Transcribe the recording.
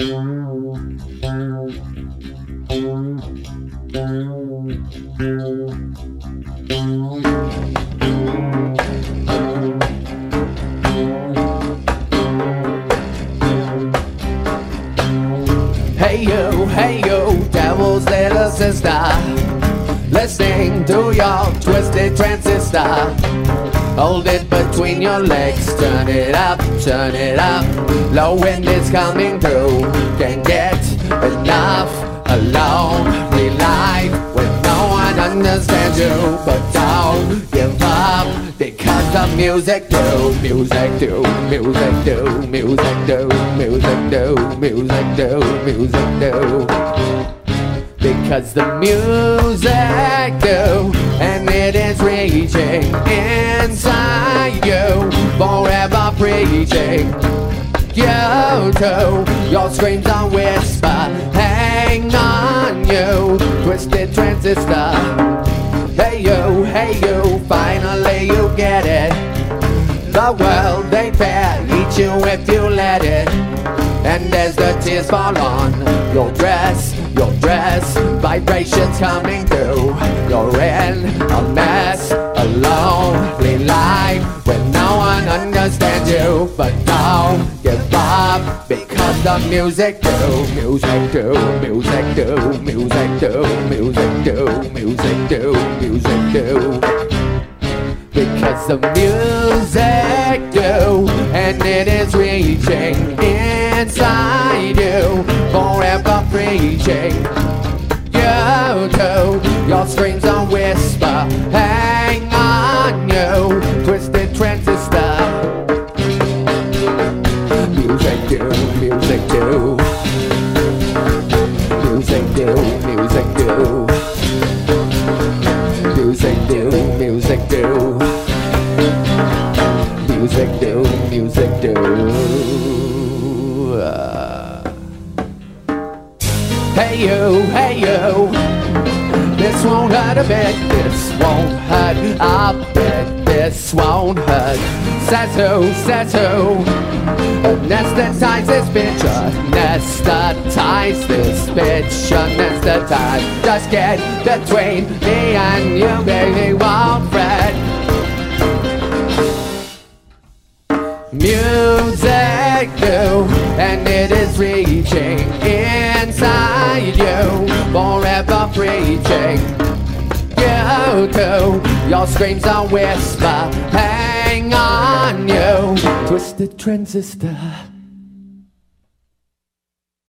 Hey yo, hey yo, devil's little sister. Listening to your twisted transistor. Hold it between your legs, turn it up, turn it up. Low wind is coming through, can't get enough. Alone, life when no one understands you. But don't give up, because the music do, music do, music do, music do, music do, music do, music do. Because the music do, and it is reaching inside preaching. You do, your screams are whisper, hang on you, twisted transistor. Hey you, hey you, finally you get it. The world they fair, eat you if you let it. And as the tears fall on your dress, your dress, vibrations coming through. You're in a mess, a the music. Do, music do, music do, music do, music do, music do, music do. Because the music do and it is reaching inside you forever preaching. You do. Your screams are whisper music do music do. Music do music do. Music do music do. Music do, music do. Hey you, hey you, this won't hurt a bit, this won't hurt a bit, this won't hurt. Says who, anesthetize this bitch, anesthetize this bitch, anesthetize. Just get between me and you, baby, won't fret. Music do, and it is reaching inside you, forever preaching. Your screams are whisper, hang on you, twisted transistor.